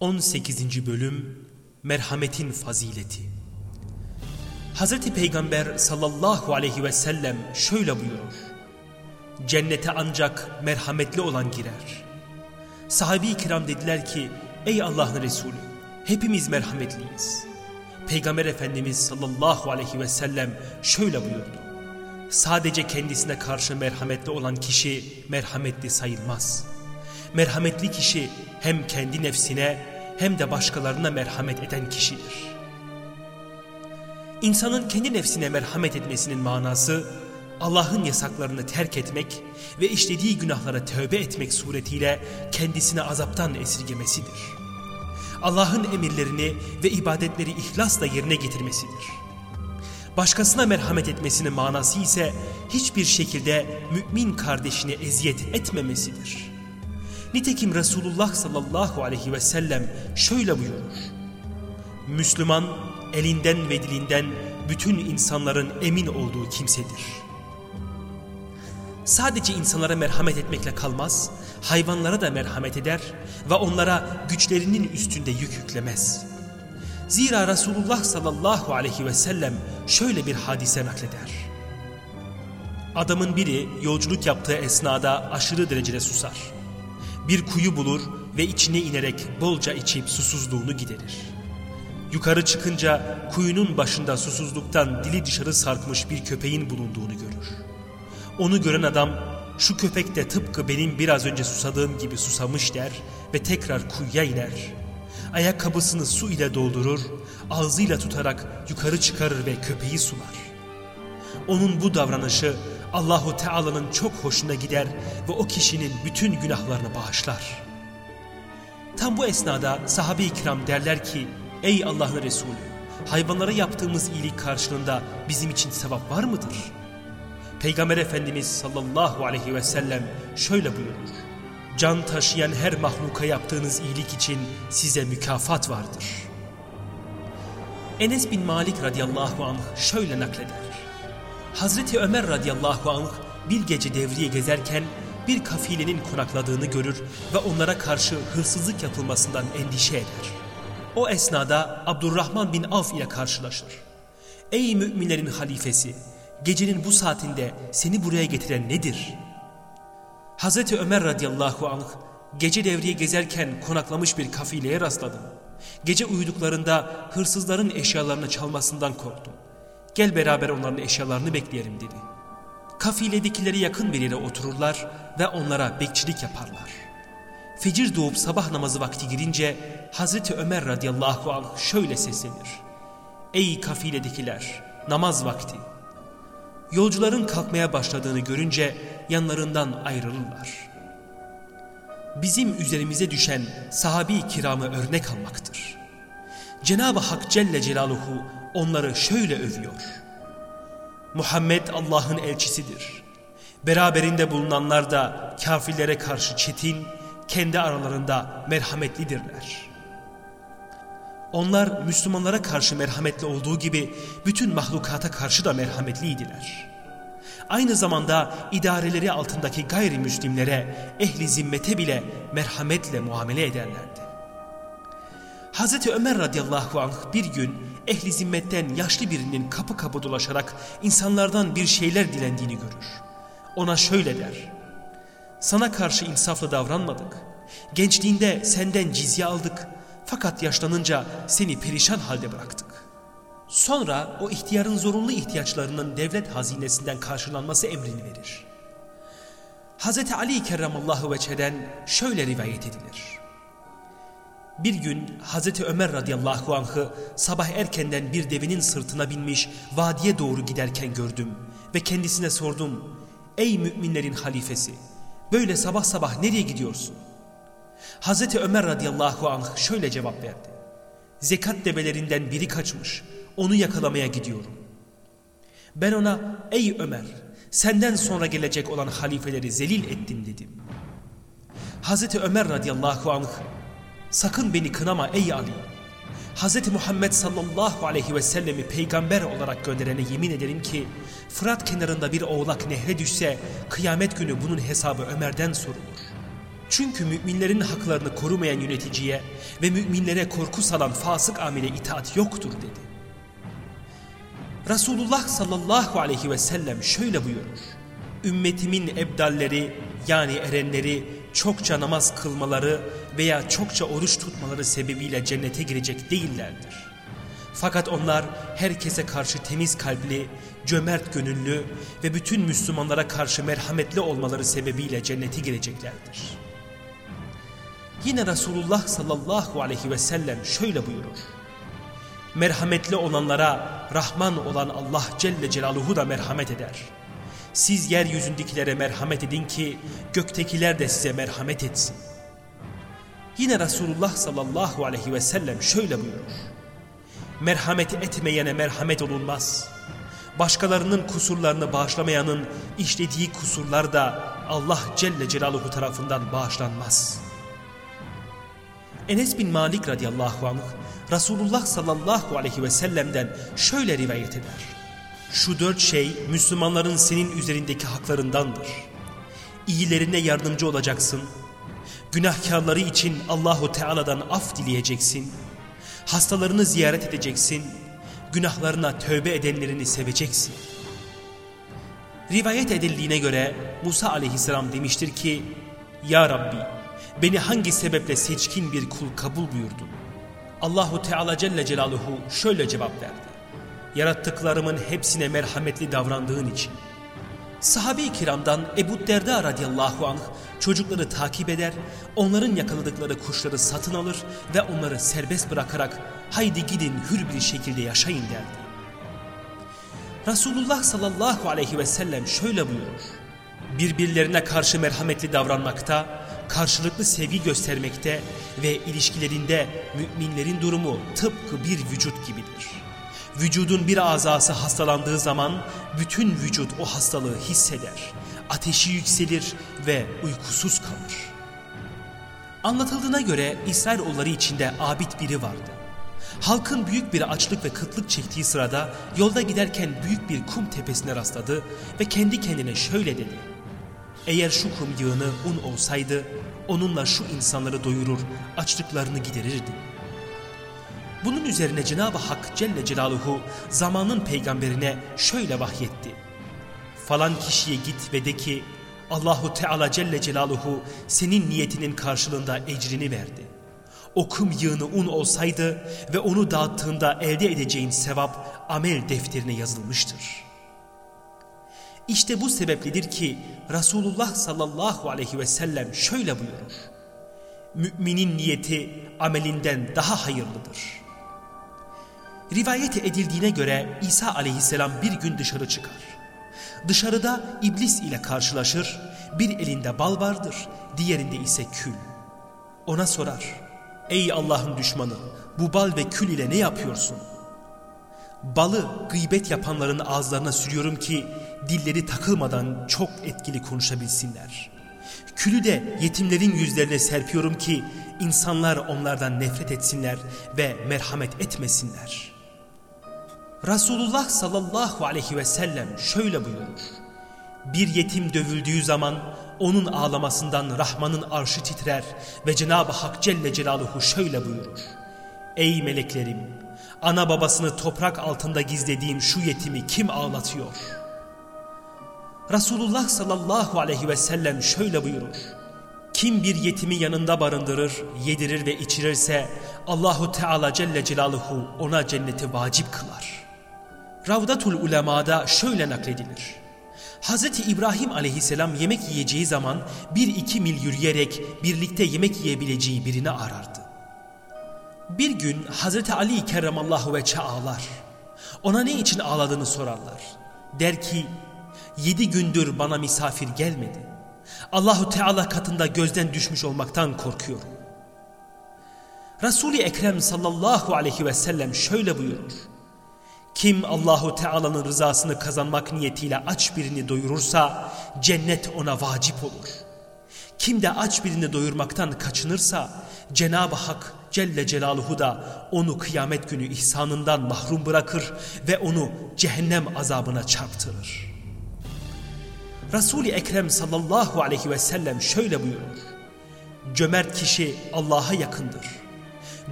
18. Bölüm Merhametin Fazileti Hz. Peygamber sallallahu aleyhi ve sellem şöyle buyurur. Cennete ancak merhametli olan girer. Sahabi-i kiram dediler ki, ey Allah'ın Resulü, hepimiz merhametliyiz. Peygamber Efendimiz sallallahu aleyhi ve sellem şöyle buyurdu. Sadece kendisine karşı merhametli olan kişi merhametli sayılmaz. Merhametli kişi hem kendi nefsine hem de başkalarına merhamet eden kişidir. İnsanın kendi nefsine merhamet etmesinin manası Allah'ın yasaklarını terk etmek ve işlediği günahlara tövbe etmek suretiyle kendisine azaptan esirgemesidir. Allah'ın emirlerini ve ibadetleri ihlasla yerine getirmesidir. Başkasına merhamet etmesinin manası ise hiçbir şekilde mümin kardeşine eziyet etmemesidir. Nitekim Resulullah sallallahu aleyhi ve sellem şöyle buyurur. Müslüman elinden ve dilinden bütün insanların emin olduğu kimsedir. Sadece insanlara merhamet etmekle kalmaz, hayvanlara da merhamet eder ve onlara güçlerinin üstünde yük yüklemez. Zira Resulullah sallallahu aleyhi ve sellem şöyle bir hadise nakleder. Adamın biri yolculuk yaptığı esnada aşırı derecede susar. Bir kuyu bulur ve içine inerek bolca içip susuzluğunu giderir. Yukarı çıkınca kuyunun başında susuzluktan dili dışarı sarkmış bir köpeğin bulunduğunu görür. Onu gören adam şu köpek de tıpkı benim biraz önce susadığım gibi susamış der ve tekrar kuyuya iner. Ayakkabısını su ile doldurur, ağzıyla tutarak yukarı çıkarır ve köpeği sular. Onun bu davranışı Allahu Teala'nın çok hoşuna gider ve o kişinin bütün günahlarını bağışlar. Tam bu esnada sahabe-i kiram derler ki, ey Allah'ın Resulü, hayvanlara yaptığımız iyilik karşılığında bizim için sevap var mıdır? Peygamber Efendimiz sallallahu aleyhi ve sellem şöyle buyurur. Can taşıyan her mahluka yaptığınız iyilik için size mükafat vardır. Enes bin Malik radıyallahu anh şöyle nakleder. Hazreti Ömer radıyallahu anh bir gece devriye gezerken bir kafilenin konakladığını görür ve onlara karşı hırsızlık yapılmasından endişe eder. O esnada Abdurrahman bin Avf ile karşılaşır. Ey müminlerin halifesi! Gecenin bu saatinde seni buraya getiren nedir? Hazreti Ömer radıyallahu anh gece devriye gezerken konaklamış bir kafileye rastladım. Gece uyuduklarında hırsızların eşyalarını çalmasından korktum. Gel beraber onların eşyalarını bekleyelim dedi. Kafiledekileri yakın bir yere otururlar ve onlara bekçilik yaparlar. Fecir doğup sabah namazı vakti girince Hazreti Ömer radıyallahu anh şöyle seslenir. Ey kafiledekiler namaz vakti. Yolcuların kalkmaya başladığını görünce yanlarından ayrılırlar. Bizim üzerimize düşen sahabi kiramı örnek almaktır. Cenab-ı Hak Celle Celaluhu onları şöyle övüyor. Muhammed Allah'ın elçisidir. Beraberinde bulunanlar da kafirlere karşı çetin, kendi aralarında merhametlidirler. Onlar Müslümanlara karşı merhametli olduğu gibi bütün mahlukata karşı da merhametliydiler. Aynı zamanda idareleri altındaki gayrimüslimlere, ehli zimmete bile merhametle muamele ederlerdi. Hazreti Ömer radıyallahu anh bir gün ehli zimmetten yaşlı birinin kapı kapı dolaşarak insanlardan bir şeyler dilendiğini görür. Ona şöyle der. Sana karşı insaflı davranmadık. Gençliğinde senden cizye aldık. Fakat yaşlanınca seni perişan halde bıraktık. Sonra o ihtiyarın zorunlu ihtiyaçlarının devlet hazinesinden karşılanması emrini verir. Hz. Ali kerramallahu veçheden şöyle rivayet edilir. Bir gün Hz. Ömer radıyallahu anh'ı sabah erkenden bir devinin sırtına binmiş vadiye doğru giderken gördüm ve kendisine sordum. Ey müminlerin halifesi böyle sabah sabah nereye gidiyorsun? Hz. Ömer radıyallahu anh şöyle cevap verdi. Zekat develerinden biri kaçmış onu yakalamaya gidiyorum. Ben ona ey Ömer senden sonra gelecek olan halifeleri zelil ettin dedim. Hz. Ömer radıyallahu anh Sakın beni kınama ey Ali. Hz. Muhammed sallallahu aleyhi ve sellemi peygamber olarak gönderene yemin ederim ki Fırat kenarında bir oğlak nehre düşse kıyamet günü bunun hesabı Ömer'den sorulur. Çünkü müminlerin haklarını korumayan yöneticiye ve müminlere korku salan fasık amile itaat yoktur dedi. Resulullah sallallahu aleyhi ve sellem şöyle buyurur. Ümmetimin ebdalleri yani erenleri çokça namaz kılmaları veya çokça oruç tutmaları sebebiyle cennete girecek değillerdir. Fakat onlar herkese karşı temiz kalpli, cömert gönüllü ve bütün Müslümanlara karşı merhametli olmaları sebebiyle cennete gireceklerdir. Yine Resulullah sallallahu aleyhi ve sellem şöyle buyurur. Merhametli olanlara Rahman olan Allah Celle Celaluhu da merhamet eder. Siz yeryüzündekilere merhamet edin ki göktekiler de size merhamet etsin. Yine Resulullah sallallahu aleyhi ve sellem şöyle buyurur. Merhamet etmeyene merhamet olunmaz. Başkalarının kusurlarını bağışlamayanın işlediği kusurlar da Allah Celle Celaluhu tarafından bağışlanmaz. Enes bin Malik radıyallahu anh Resulullah sallallahu aleyhi ve sellem'den şöyle rivayet eder. Şu dört şey Müslümanların senin üzerindeki haklarındandır. İyilerine yardımcı olacaksın. Günahkarları için Allahu Teala'dan af dileyeceksin. Hastalarını ziyaret edeceksin. Günahlarına tövbe edenlerini seveceksin. Rivayet edildiğine göre Musa aleyhisselam demiştir ki Ya Rabbi beni hangi sebeple seçkin bir kul kabul buyurdun? Allahu Teala Celle Celaluhu şöyle cevap verdi. Yarattıklarımın hepsine merhametli davrandığın için. Sahabe-i kiramdan Ebu Derda radıyallahu anh çocukları takip eder, onların yakaladıkları kuşları satın alır ve onları serbest bırakarak haydi gidin hür bir şekilde yaşayın derdi. Resulullah sallallahu aleyhi ve sellem şöyle buyurur. Birbirlerine karşı merhametli davranmakta, karşılıklı sevgi göstermekte ve ilişkilerinde müminlerin durumu tıpkı bir vücut gibidir. Vücudun bir azası hastalandığı zaman bütün vücut o hastalığı hisseder, ateşi yükselir ve uykusuz kalır. Anlatıldığına göre İsrailoğulları içinde abid biri vardı. Halkın büyük bir açlık ve kıtlık çektiği sırada yolda giderken büyük bir kum tepesine rastladı ve kendi kendine şöyle dedi. Eğer şu kum yığını un olsaydı onunla şu insanları doyurur, açlıklarını giderirdim. Bunun üzerine Cenab-ı Hak Celle Celaluhu zamanın peygamberine şöyle vahyetti. Falan kişiye git ve de ki Allahu Teala Celle Celaluhu senin niyetinin karşılığında ecrini verdi. O kum yığını un olsaydı ve onu dağıttığında elde edeceğin sevap amel defterine yazılmıştır.'' İşte bu sebepledir ki Resulullah sallallahu aleyhi ve sellem şöyle buyurur. Müminin niyeti amelinden daha hayırlıdır. Rivayet edildiğine göre İsa aleyhisselam bir gün dışarı çıkar. Dışarıda iblis ile karşılaşır, bir elinde bal vardır, diğerinde ise kül. Ona sorar, ey Allah'ın düşmanı bu bal ve kül ile ne yapıyorsun? Balı gıybet yapanların ağızlarına sürüyorum ki dilleri takılmadan çok etkili konuşabilsinler. Külü de yetimlerin yüzlerine serpiyorum ki insanlar onlardan nefret etsinler ve merhamet etmesinler. Resulullah sallallahu aleyhi ve sellem şöyle buyurur. Bir yetim dövüldüğü zaman onun ağlamasından Rahman'ın arşı titrer ve Cenab-ı Hak Celle Celaluhu şöyle buyurur. Ey meleklerim! Ana babasını toprak altında gizlediğim şu yetimi kim ağlatıyor?'' Resulullah sallallahu aleyhi ve sellem şöyle buyurur. Kim bir yetimi yanında barındırır, yedirir ve içirirse Allahu Teala Celle Celaluhu ona cenneti vacip kılar. Ravdatul Ulema'da şöyle nakledilir. Hz. İbrahim aleyhisselam yemek yiyeceği zaman bir iki mil yürüyerek birlikte yemek yiyebileceği birini arardı. Bir gün Hz. Ali kerramallahu ve ağlar. Ona ne için ağladığını sorarlar. Der ki yedi gündür bana misafir gelmedi. Allahu Teala katında gözden düşmüş olmaktan korkuyorum. Resul-i Ekrem sallallahu aleyhi ve sellem şöyle buyurur. Kim Allahu Teala'nın rızasını kazanmak niyetiyle aç birini doyurursa cennet ona vacip olur. Kim de aç birini doyurmaktan kaçınırsa Cenab-ı Hak Celle Celaluhu da onu kıyamet günü ihsanından mahrum bırakır ve onu cehennem azabına çarptırır. Resul-i Ekrem sallallahu aleyhi ve sellem şöyle buyurur. Cömert kişi Allah'a yakındır.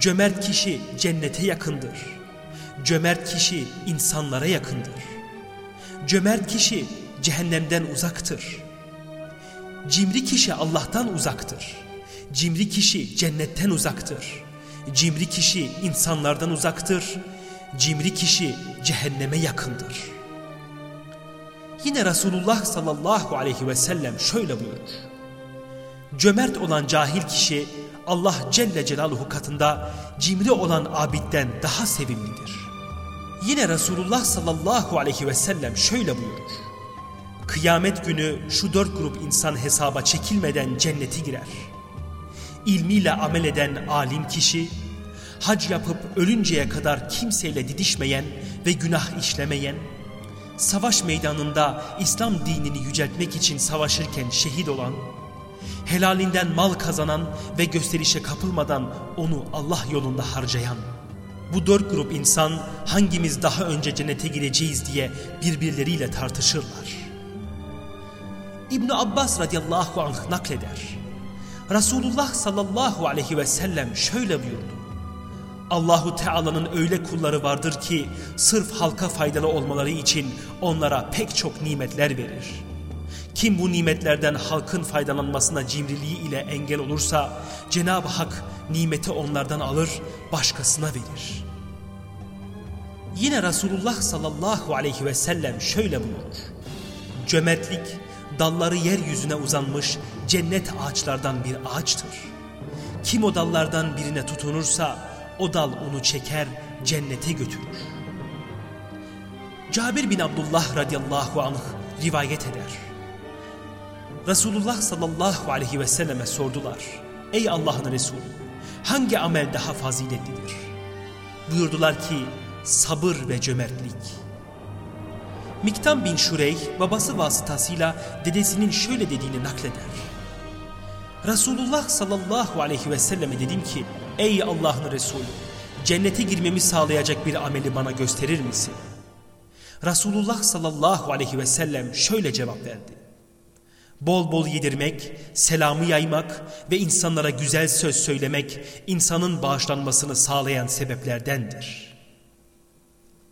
Cömert kişi cennete yakındır. Cömert kişi insanlara yakındır. Cömert kişi cehennemden uzaktır. Cimri kişi Allah'tan uzaktır. Cimri kişi cennetten uzaktır. Cimri kişi insanlardan uzaktır. Cimri kişi cehenneme yakındır. Yine Resulullah sallallahu aleyhi ve sellem şöyle buyurur. Cömert olan cahil kişi Allah Celle Celaluhu katında cimri olan abidden daha sevimlidir. Yine Resulullah sallallahu aleyhi ve sellem şöyle buyurur. Kıyamet günü şu dört grup insan hesaba çekilmeden cennete girer. İlmiyle amel eden alim kişi, hac yapıp ölünceye kadar kimseyle didişmeyen ve günah işlemeyen, savaş meydanında İslam dinini yüceltmek için savaşırken şehit olan, helalinden mal kazanan ve gösterişe kapılmadan onu Allah yolunda harcayan, bu dört grup insan hangimiz daha önce cennete gireceğiz diye birbirleriyle tartışırlar. İbn Abbas radıyallahu anh nakleder. Resulullah sallallahu aleyhi ve sellem şöyle buyurdu. Allahu Teala'nın öyle kulları vardır ki sırf halka faydalı olmaları için onlara pek çok nimetler verir. Kim bu nimetlerden halkın faydalanmasına cimriliği ile engel olursa Cenab-ı Hak nimeti onlardan alır, başkasına verir. Yine Resulullah sallallahu aleyhi ve sellem şöyle buyurur. Cömertlik dalları yeryüzüne uzanmış cennet ağaçlardan bir ağaçtır. Kim o dallardan birine tutunursa o dal onu çeker cennete götürür. Cabir bin Abdullah radıyallahu anh rivayet eder. Resulullah sallallahu aleyhi ve selleme sordular. Ey Allah'ın Resulü hangi amel daha faziletlidir? Buyurdular ki sabır ve cömertlik. Miktam bin Şurey babası vasıtasıyla dedesinin şöyle dediğini nakleder. Resulullah sallallahu aleyhi ve selleme dedim ki ey Allah'ın Resulü cennete girmemi sağlayacak bir ameli bana gösterir misin? Resulullah sallallahu aleyhi ve sellem şöyle cevap verdi. Bol bol yedirmek, selamı yaymak ve insanlara güzel söz söylemek insanın bağışlanmasını sağlayan sebeplerdendir.''